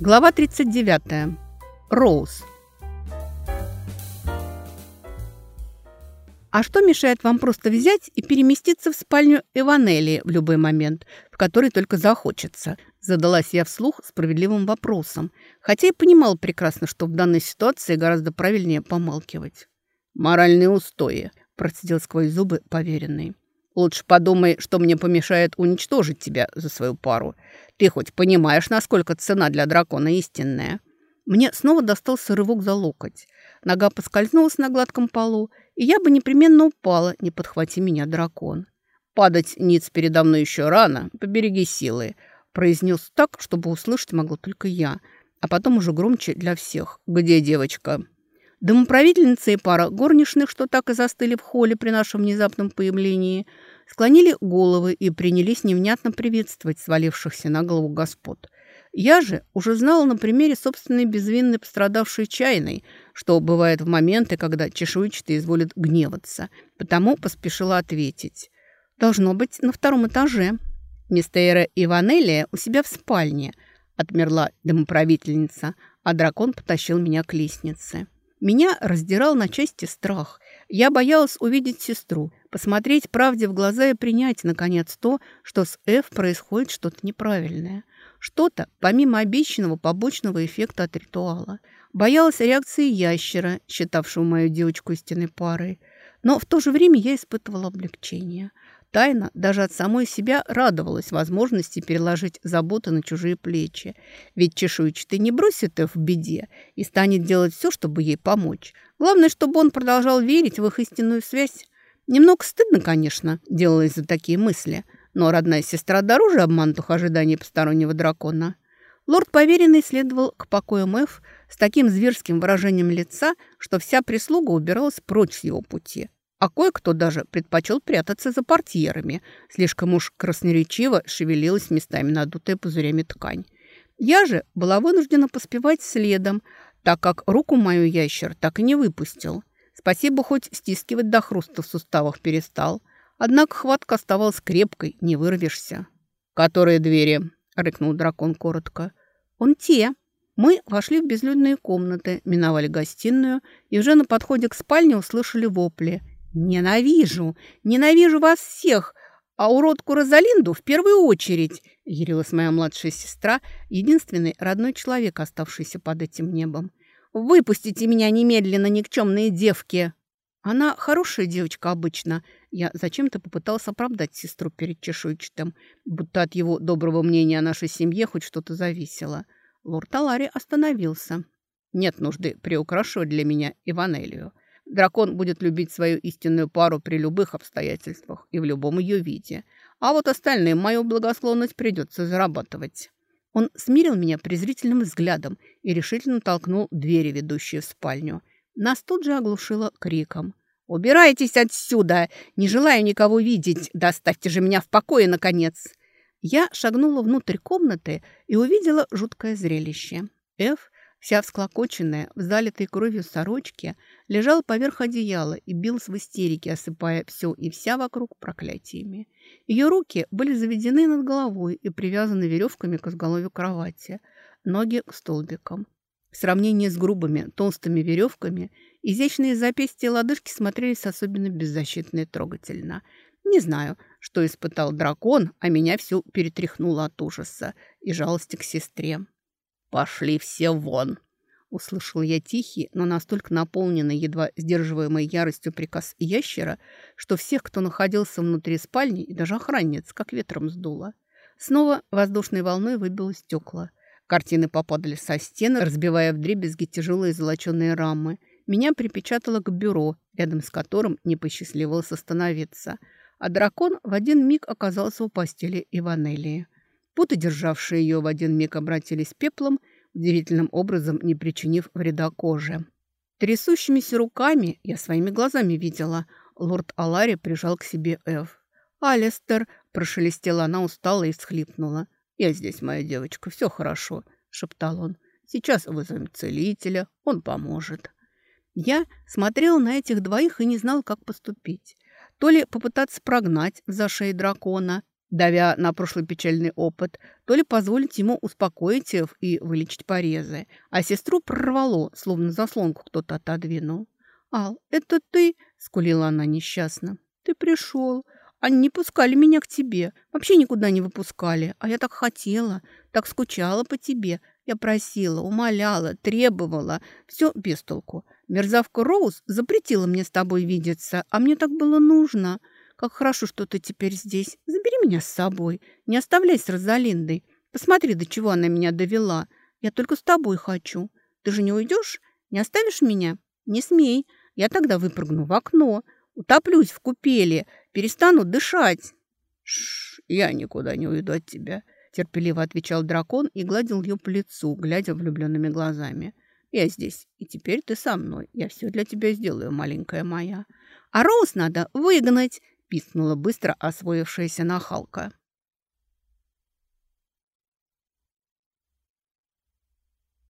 Глава 39. Роуз. А что мешает вам просто взять и переместиться в спальню Эванелии в любой момент, в который только захочется? Задалась я вслух справедливым вопросом, хотя и понимала прекрасно, что в данной ситуации гораздо правильнее помалкивать. «Моральные устои», – процедил сквозь зубы поверенный. «Лучше подумай, что мне помешает уничтожить тебя за свою пару. Ты хоть понимаешь, насколько цена для дракона истинная?» Мне снова достался рывок за локоть. Нога поскользнулась на гладком полу, и я бы непременно упала, не подхвати меня дракон. «Падать ниц передо мной еще рано, побереги силы», произнес так, чтобы услышать могла только я, а потом уже громче для всех. «Где девочка?» Домоправительница и пара горничных, что так и застыли в холле при нашем внезапном появлении, склонили головы и принялись невнятно приветствовать свалившихся на голову господ. Я же уже знала на примере собственной безвинной пострадавшей чайной, что бывает в моменты, когда чешуйчатый изволит гневаться, потому поспешила ответить. «Должно быть на втором этаже». «Мистера Иванелия у себя в спальне», — отмерла домоправительница, а дракон потащил меня к лестнице. Меня раздирал на части страх. Я боялась увидеть сестру, посмотреть правде в глаза и принять, наконец, то, что с Эф происходит что-то неправильное. Что-то, помимо обещанного побочного эффекта от ритуала. Боялась реакции ящера, считавшего мою девочку истинной парой. Но в то же время я испытывала облегчение – Тайна даже от самой себя радовалась возможности переложить заботы на чужие плечи. Ведь чешуйчатый не бросит их в беде и станет делать все, чтобы ей помочь. Главное, чтобы он продолжал верить в их истинную связь. Немного стыдно, конечно, делалось за такие мысли, но родная сестра дороже обманутых ожиданий постороннего дракона. Лорд Поверенный следовал к покоям Эф с таким зверским выражением лица, что вся прислуга убиралась прочь с его пути а кое-кто даже предпочел прятаться за портьерами. Слишком уж красноречиво шевелилась местами надутая пузырями ткань. Я же была вынуждена поспевать следом, так как руку мою ящер так и не выпустил. Спасибо, хоть стискивать до хруста в суставах перестал. Однако хватка оставалась крепкой, не вырвешься. «Которые двери?» — рыкнул дракон коротко. «Он те». Мы вошли в безлюдные комнаты, миновали гостиную и уже на подходе к спальне услышали вопли — «Ненавижу! Ненавижу вас всех! А уродку Розалинду в первую очередь!» – ярилась моя младшая сестра, единственный родной человек, оставшийся под этим небом. «Выпустите меня немедленно, никчемные девки!» Она хорошая девочка обычно. Я зачем-то попытался оправдать сестру перед чешуйчатым, будто от его доброго мнения о нашей семье хоть что-то зависело. Лорд Алари остановился. «Нет нужды приукрашивать для меня Иванелию. Дракон будет любить свою истинную пару при любых обстоятельствах и в любом ее виде. А вот остальным мою благосклонность придется зарабатывать. Он смирил меня презрительным взглядом и решительно толкнул двери, ведущие в спальню. Нас тут же оглушило криком. «Убирайтесь отсюда! Не желаю никого видеть! Доставьте же меня в покое, наконец!» Я шагнула внутрь комнаты и увидела жуткое зрелище. Эф вся всклокоченная, в залитой кровью сорочке, лежал поверх одеяла и бился в истерике, осыпая все и вся вокруг проклятиями. Ее руки были заведены над головой и привязаны веревками к изголовью кровати, ноги к столбикам. В сравнении с грубыми, толстыми веревками, изящные запястья и лодыжки смотрелись особенно беззащитно и трогательно. Не знаю, что испытал дракон, а меня всю перетряхнуло от ужаса и жалости к сестре. «Пошли все вон!» Услышал я тихий, но настолько наполненный, едва сдерживаемой яростью приказ ящера, что всех, кто находился внутри спальни, и даже охранниц, как ветром сдуло. Снова воздушной волной выбило стекла. Картины попадали со стены, разбивая вдребезги тяжелые золоченые рамы. Меня припечатало к бюро, рядом с которым не посчастливилось остановиться. А дракон в один миг оказался у постели Иванелии. Путы, державшие ее в один миг, обратились пеплом, удивительным образом не причинив вреда коже. Трясущимися руками я своими глазами видела. Лорд Алари прижал к себе Эв. «Алистер!» – прошелестела она устала и всхлипнула. «Я здесь, моя девочка, все хорошо», – шептал он. «Сейчас вызовем целителя, он поможет». Я смотрела на этих двоих и не знала, как поступить. То ли попытаться прогнать за шеей дракона, давя на прошлый печальный опыт, то ли позволить ему успокоить их и вылечить порезы. А сестру прорвало, словно заслонку кто-то отодвинул. «Ал, это ты?» – скулила она несчастно. «Ты пришел. Они не пускали меня к тебе. Вообще никуда не выпускали. А я так хотела, так скучала по тебе. Я просила, умоляла, требовала. Все без толку. Мерзавка Роуз запретила мне с тобой видеться, а мне так было нужно. Как хорошо, что ты теперь здесь. Забери меня с собой. Не оставляй с Розалиндой. Посмотри, до чего она меня довела. Я только с тобой хочу. Ты же не уйдешь? Не оставишь меня? Не смей. Я тогда выпрыгну в окно. Утоплюсь в купели, перестану дышать. Шш, я никуда не уйду от тебя, терпеливо отвечал дракон и гладил ее по лицу, глядя влюбленными глазами. Я здесь, и теперь ты со мной. Я все для тебя сделаю, маленькая моя. А Роуз надо выгнать, пискнула быстро освоившаяся нахалка.